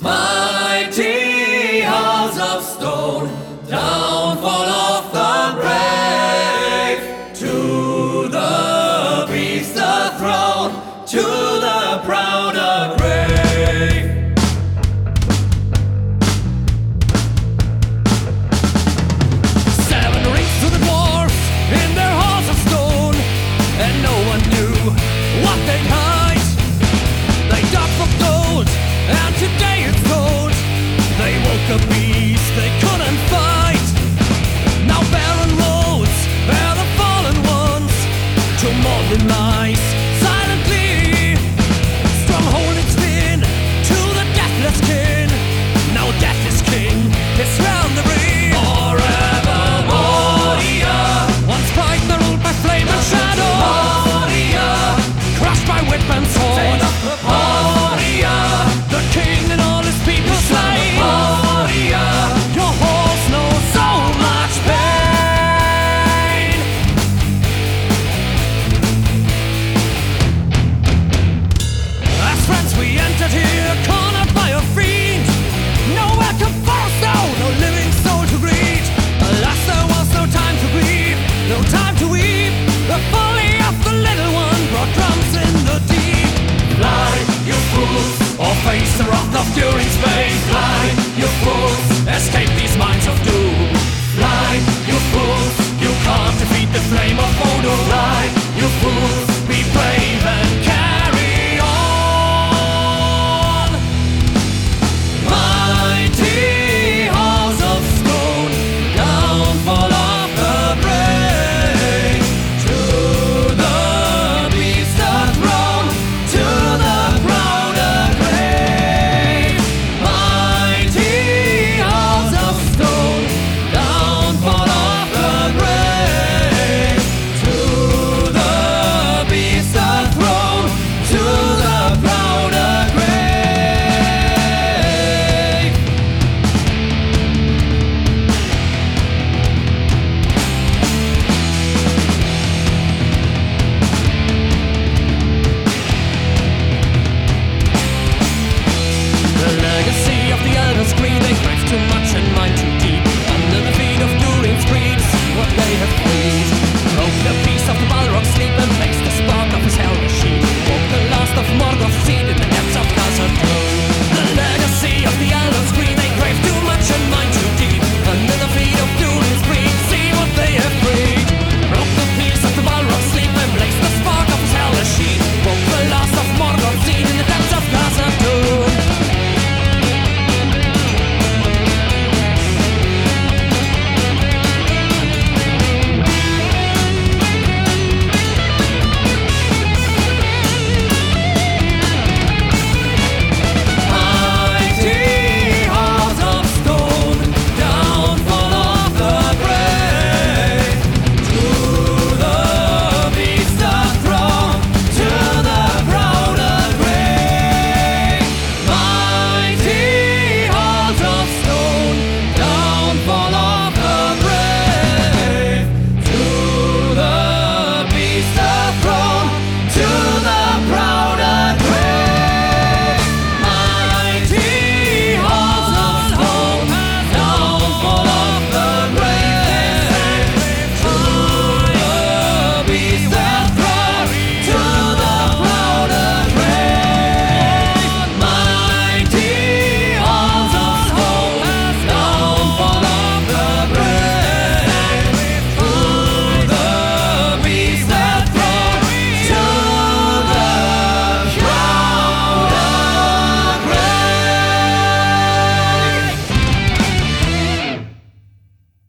Mighty house of stone, downfall of the brave. To the beast the throne, to the proud a grave. Seven rings to the dwarfs in their halls of stone, and no one knew what they'd hide. They dug for gold, and today they woke here, cornered by. No no living soul to greet. Alas, there was no time to grieve, no time to weep. The folly of the little one brought drums in the deep. You fools, Or face the wrath of you fools, Escape these of doom. you fools, You can't defeat the flame of Udûn. fly, you fools. Be brave and the elders greed, they crave too much and mine too